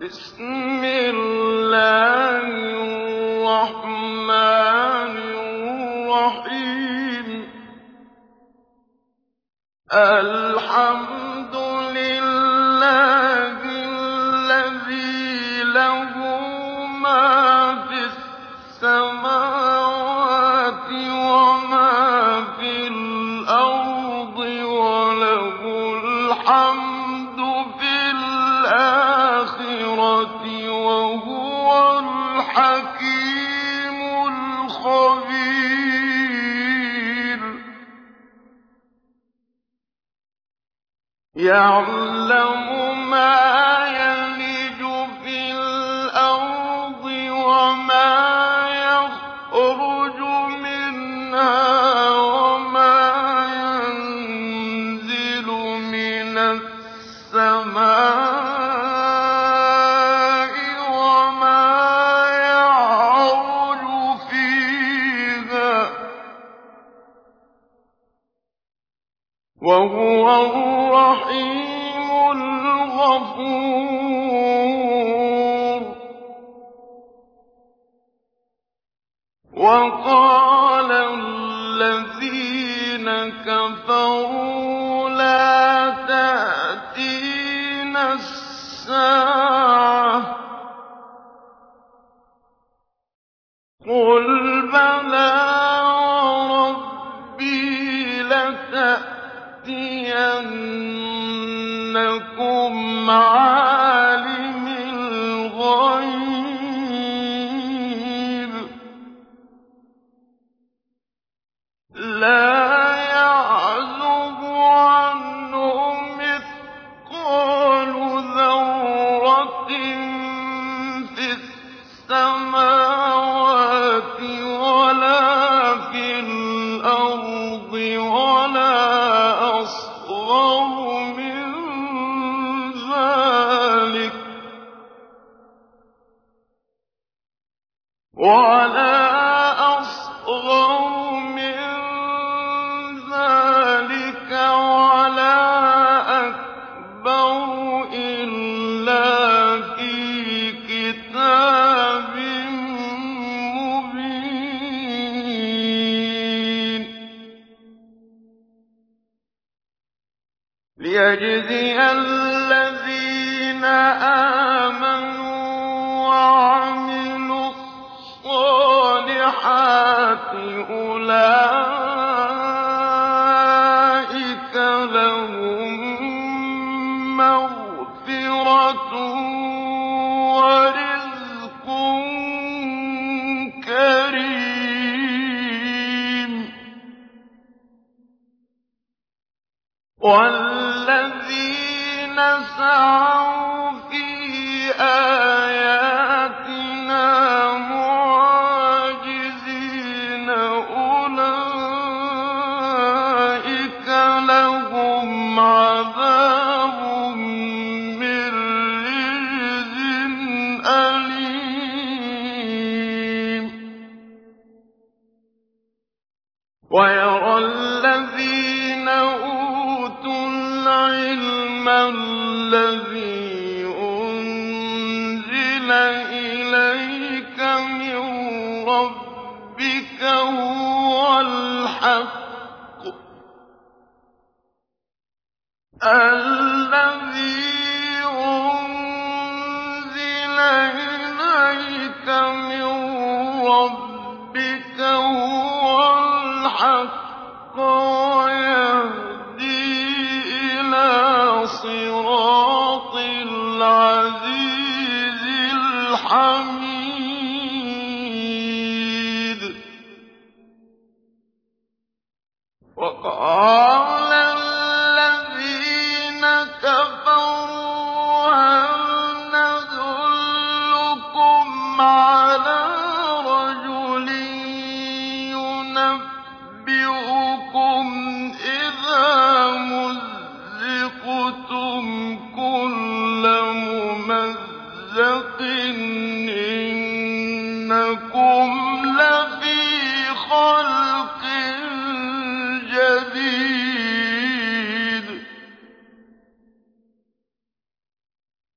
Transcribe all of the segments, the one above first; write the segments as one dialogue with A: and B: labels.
A: بِسْمِ اللَّهِ الرَّحْمَٰنِ الرَّحِيمِ. يَعْلَمُ مَا وَقَالَ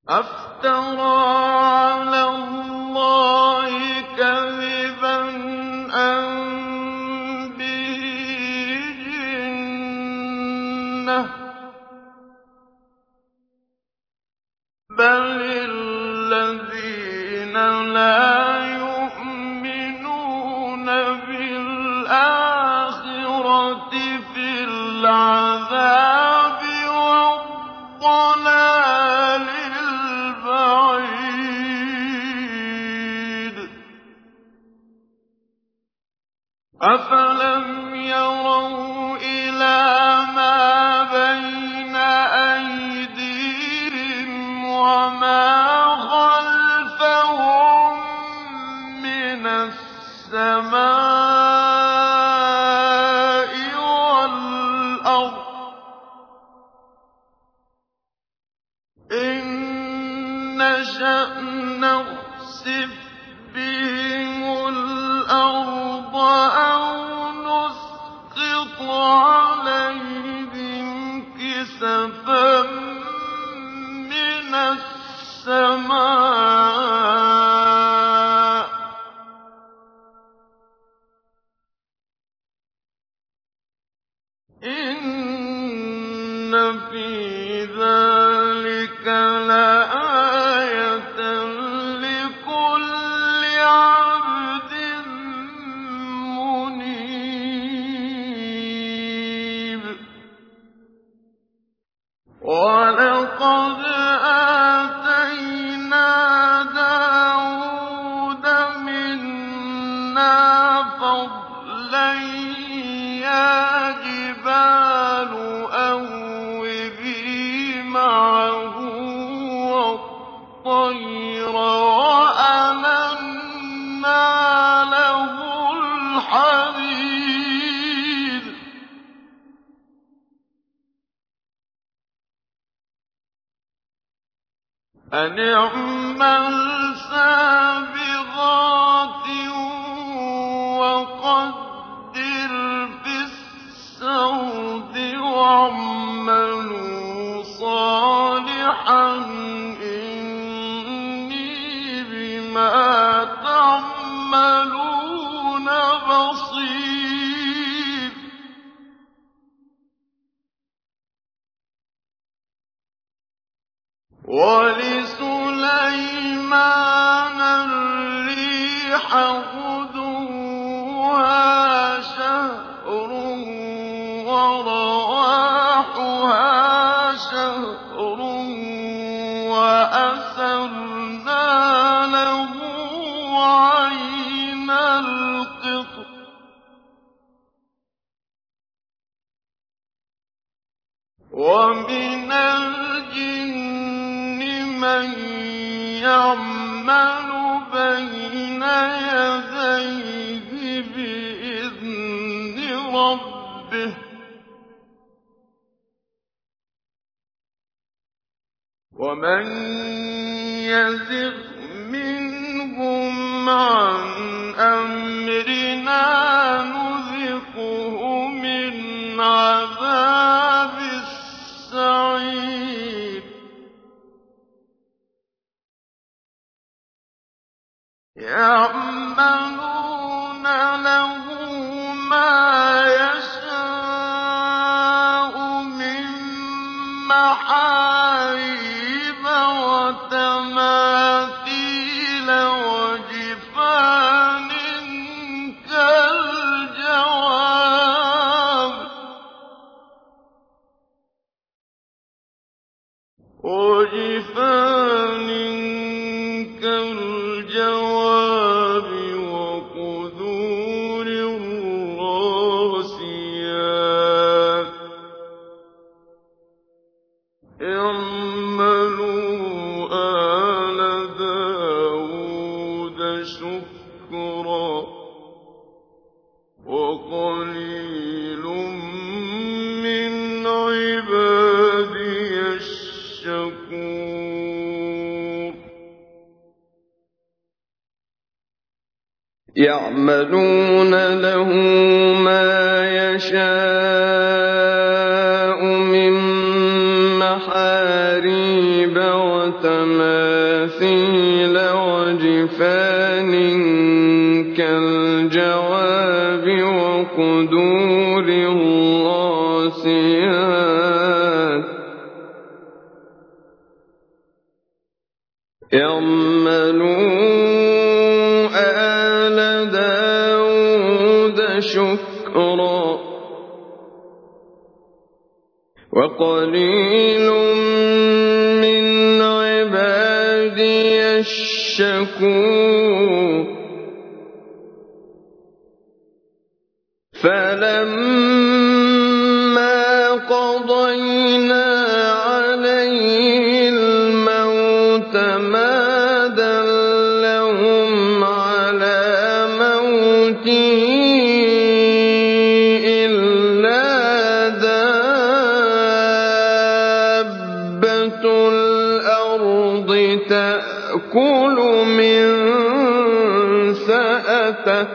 A: أَفْتَرَىٰ عَلَى صالحا مَن يزغ منهم عن أمرنا نذقه من عذاب السعير. يعمل ومحاريب وتماثيل وجفان كالجواب وقدور الراسيات وَقَلِيلٌ مِّنْ عِبَادِيَ الشَّكُورُ تَهْتَدُونَ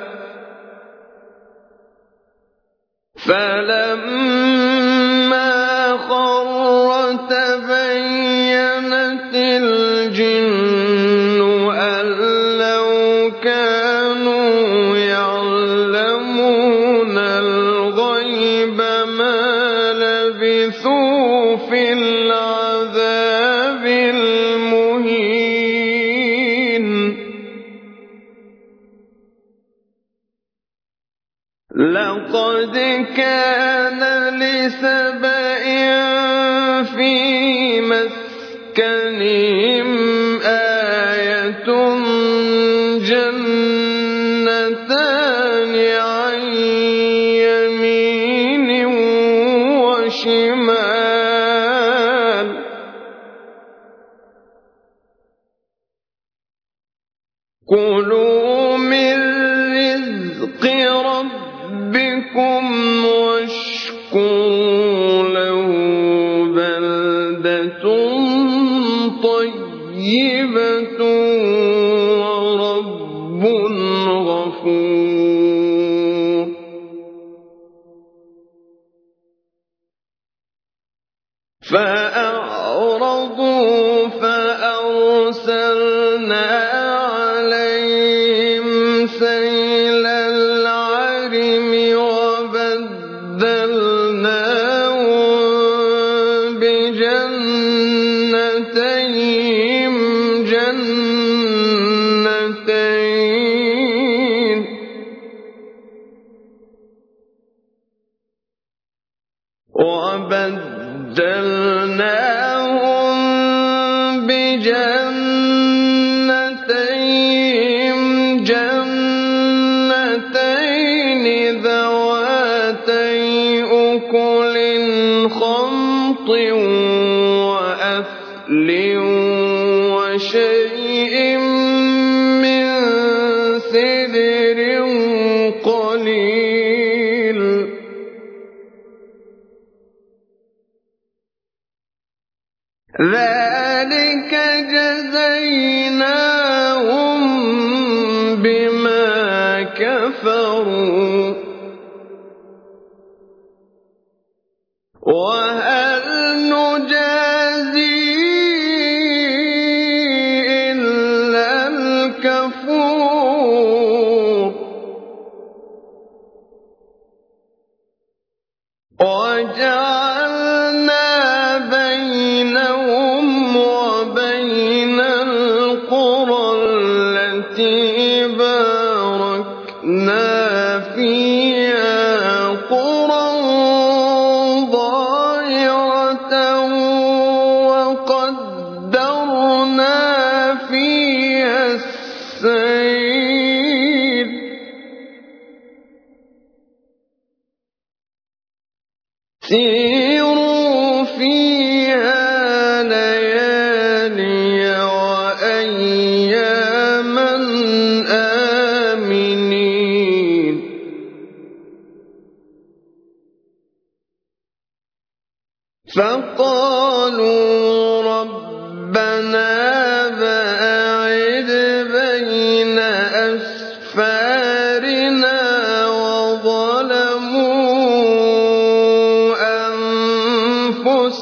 A: فأعرضوا فأرسلنا عليهم سيل وهل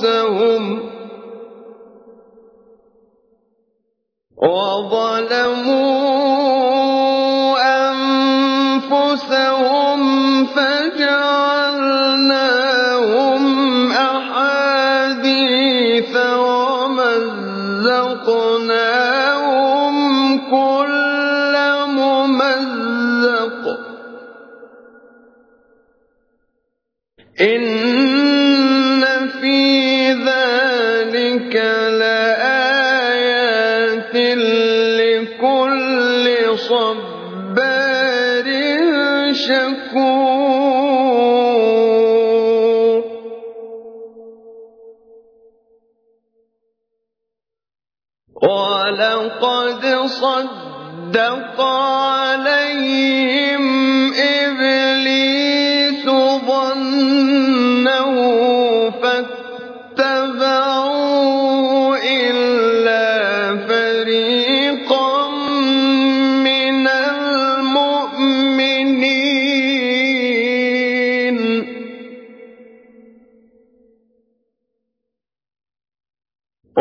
A: أنفسهم وظلموا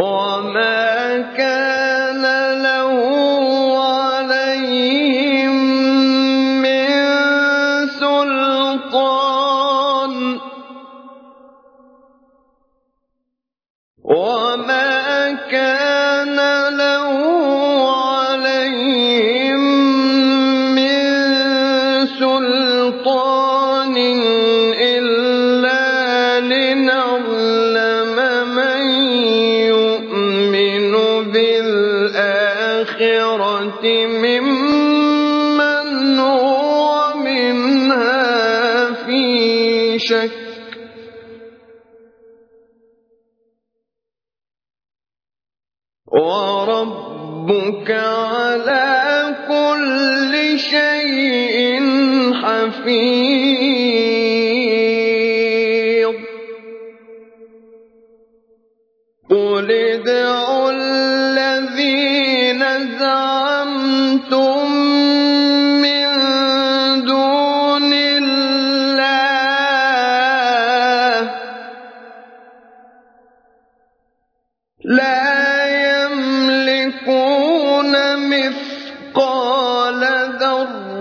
A: وما شك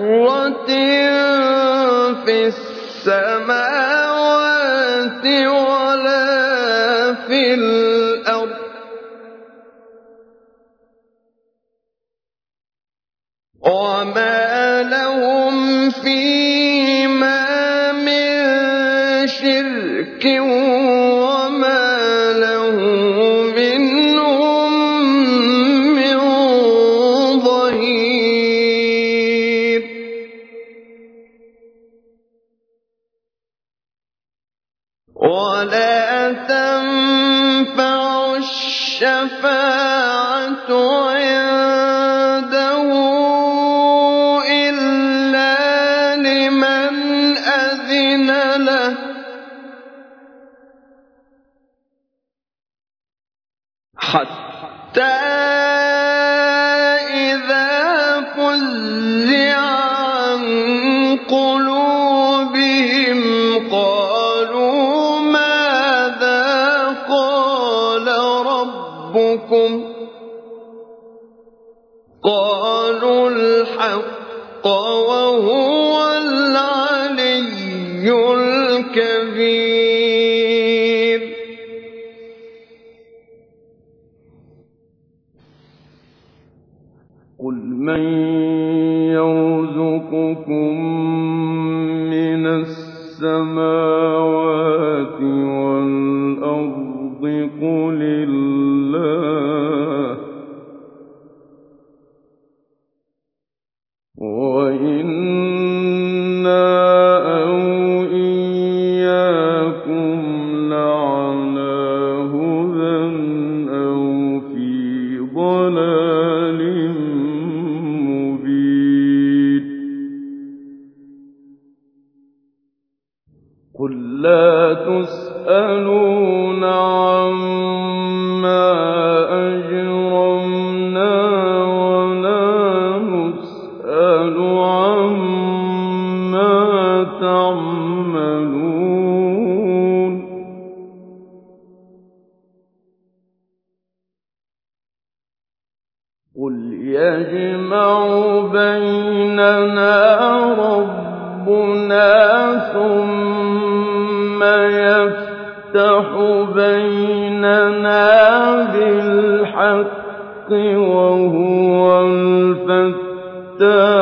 A: ذرة ربكم قالوا الحق
B: يَجْمَعُ بَيْنَنَا رَبُّنَا ثُمَّ يَفْتَحُ بَيْنَنَا بِالْحَقِّ وَهُوَ الْفَتَّاحُ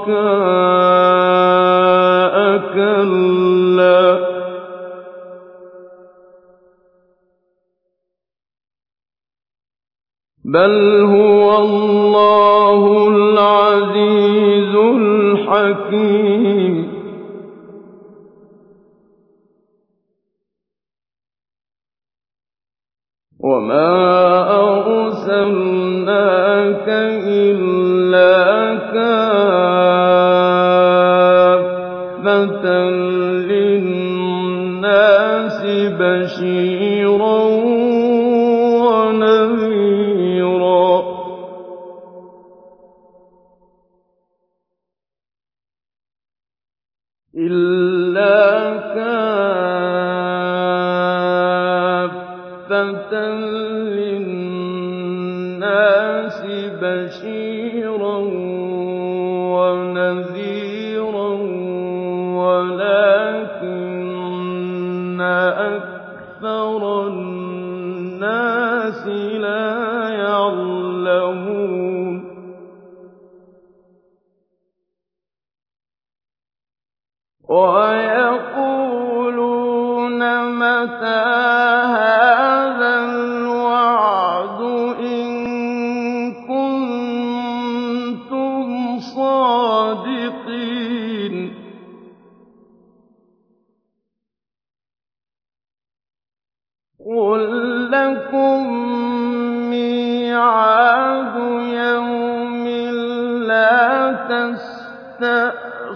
B: شُرَكَاءَ ۖ كَافَّةً لِّلنَّاسِ بَشِيرًا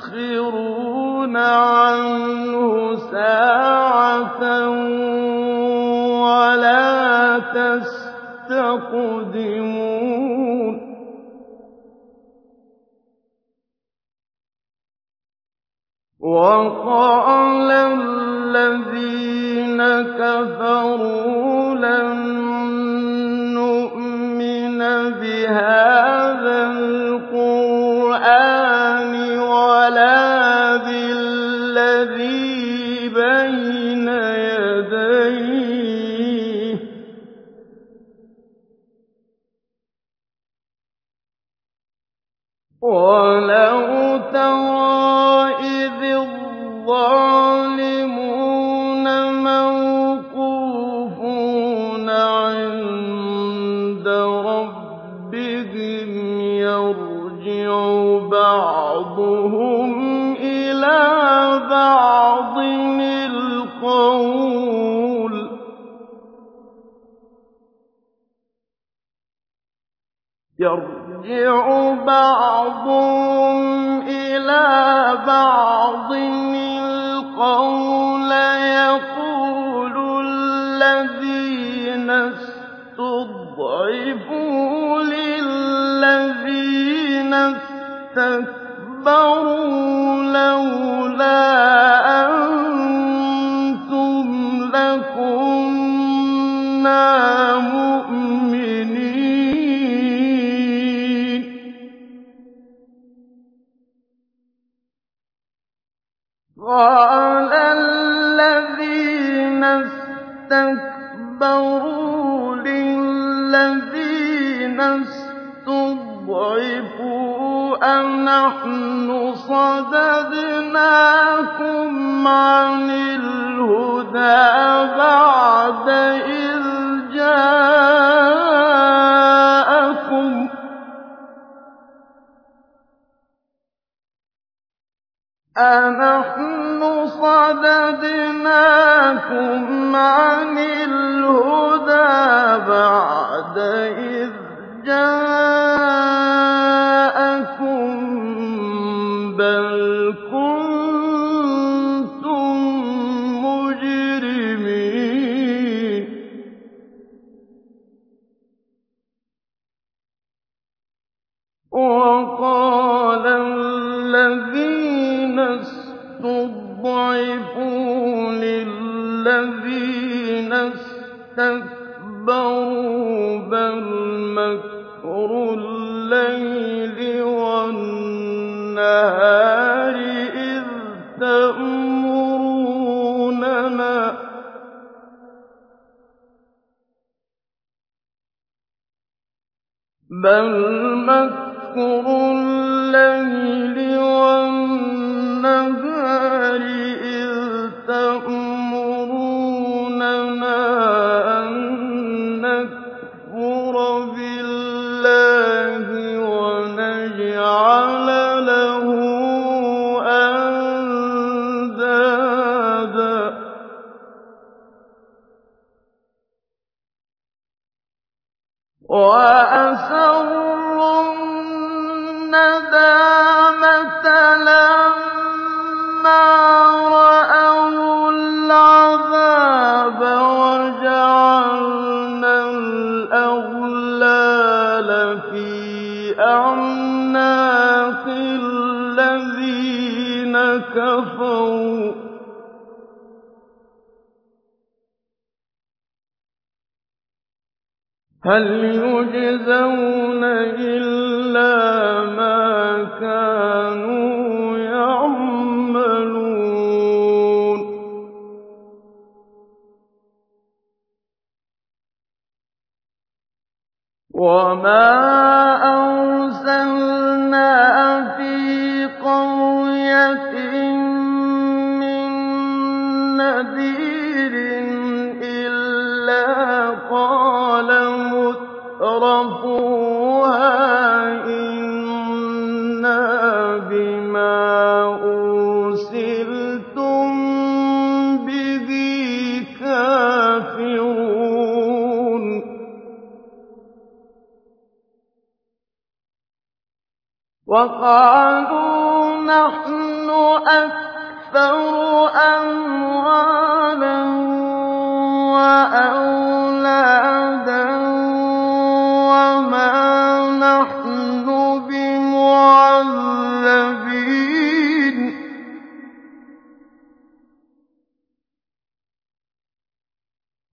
B: تَسْتَأْخِرُونَ عَنْهُ سَاعَةً وَلَا تَسْتَقْدِمُونَ وَقَالَ الَّذِينَ كَفَرُوا لَن نُّؤْمِنَ بِهَٰذَا وَلَوْ الْقَوْلَ صَدَدْنَاكُمْ عَنِ الْهُدَىٰ بَعْدَ إِذْ جَاءَكُمْ ۖ. أَنَحْنُ صَدَدْنَاكُمْ عَنِ الْهُدَىٰ بَعْدَ إِذْ جَاءَكُم ۖ. بَلْ كُنتُم رَأَوُا الْعَذَابَ وَجَعَلْنَا الْأَغْلَالَ فِي أَعْنَاقِ الَّذِينَ كَفَرُوا ۚ. هَلْ يُجْزَوْنَ إِلَّا وَقَالُوا نَحْنُ أَكْثَرُ أَمْوَالًا وَأَوْلَادًا وَمَا نَحْنُ بِمُعَذَّبِينَ.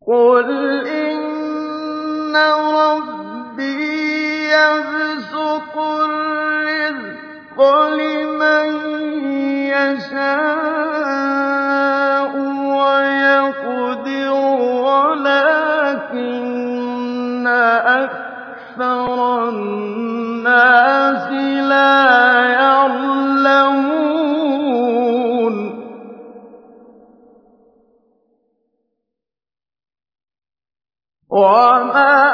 B: قُلْ يَشَاءُ وَيَقْدِرُ وَلَٰكِنَّ أَكْثَرَ النَّاسِ لَا يَعْلَمُونَ. وَمَا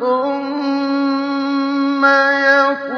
B: ثُمَّ يَقُولُ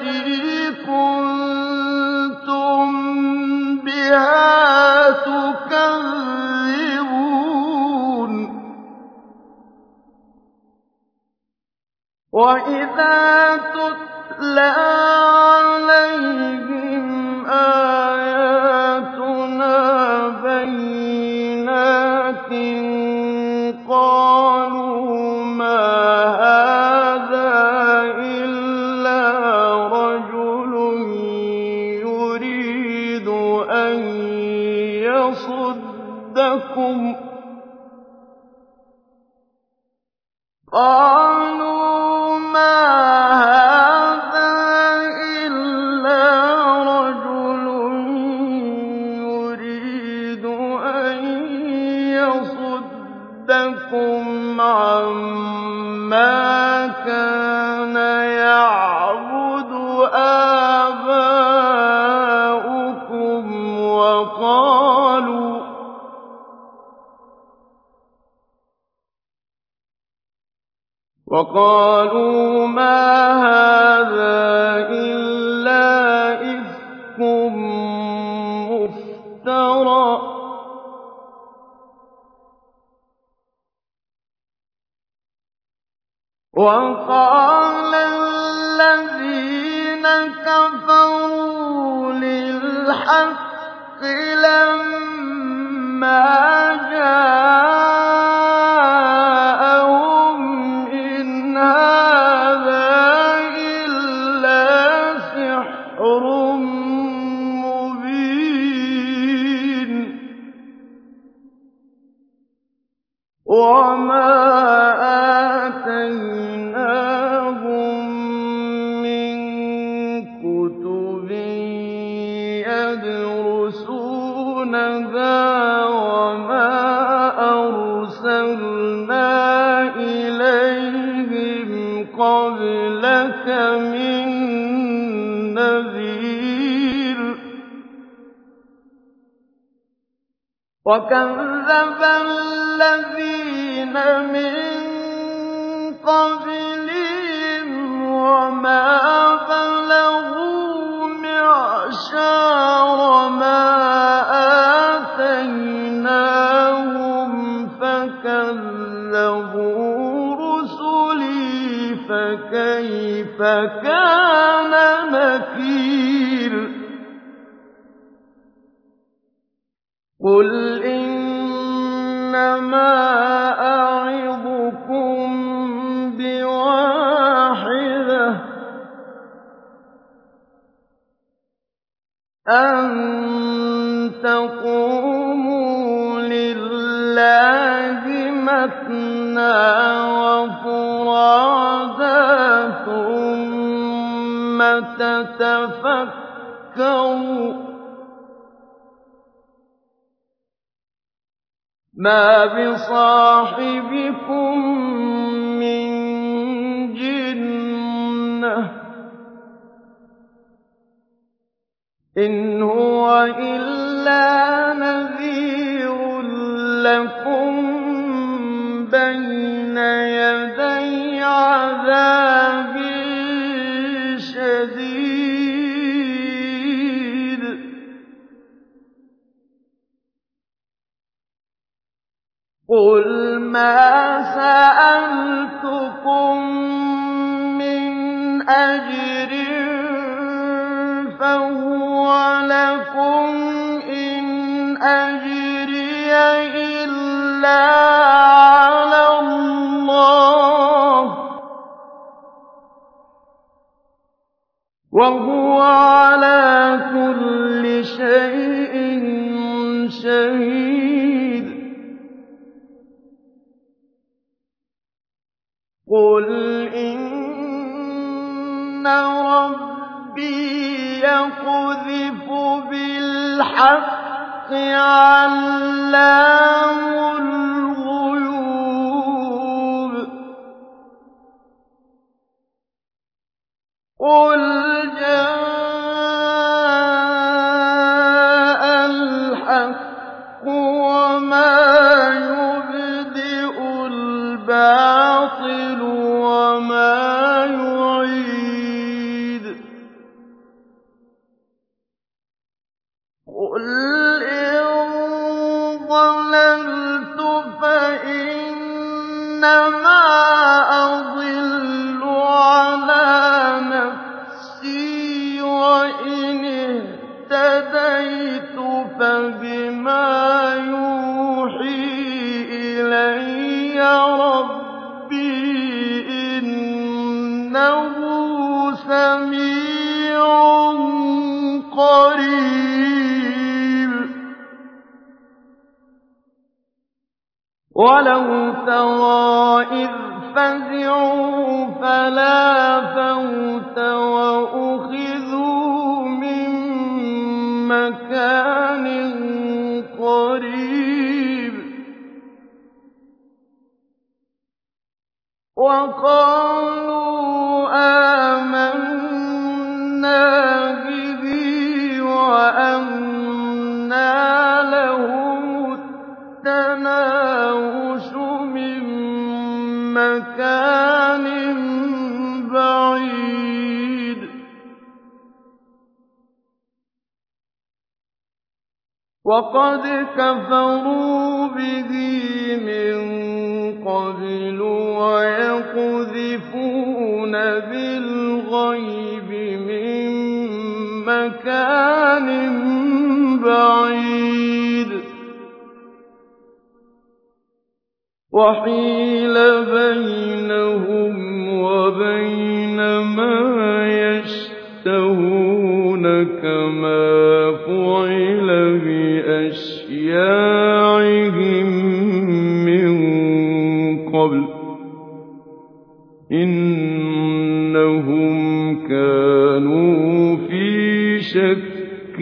B: وَإِذَا تُتْلَىٰ كَانَ يَعْبُدُ آبَاؤُكُمْ وَقَالُوا قَبْلَكَ مِن نَّذِيرٍ وَكَذَّبَ الَّذِينَ مِن قَبْلِهِمْ وَمَا بَلَغُوا مِعْشَارَ مَا فَكَيْفَ كَانَ نَكِيرِ قُلْ إِنَّمَا أَعِظُكُم بِوَاحِدَةٍ ۖ أَن تَقُومُوا لِلَّهِ مَثْنَىٰ وَفُرَادَىٰ ثُمَّ تَتَفَكَّرُوا ۚ مَا بِصَاحِبِكُم مِّن جِنَّةٍ ۚ إِنْ هُوَ إِلَّا نَذِيرٌ لَّكُم مَا سَأَلْتُكُم مِّنْ أَجْرٍ فَهُوَ لَكُمْ ۖ إِنْ أَجْرِيَ إِلَّا عَلَى اللَّهِ ۖ. وَهُوَ عَلَىٰ كُلِّ شَيْءٍ شَهِيدٌ. قُلْ إِنَّ رَبِّي يَقْذِفُ بِالْحَقِّ عَلَّامُ وَقَالُوا آمَنَّا بِهِ التَّنَاوُشُ مِن مَّكَانٍ بَعِيدٍ. وَقَدْ كَفَرُوا بِهِ مِن قَبْلُ وَيَقْذِفُونَ بِالْغَيْبِ مِن مَّكَانٍ بَعِيدٍ. وَحِيلَ بَيْنَهُمْ وَبَيْنَ مَا يَشْتَهُونَ كَمَا فُعِلَ بِأَشْيَاعِهِم إِنَّهُمْ كَانُوا فِي شَكٍّ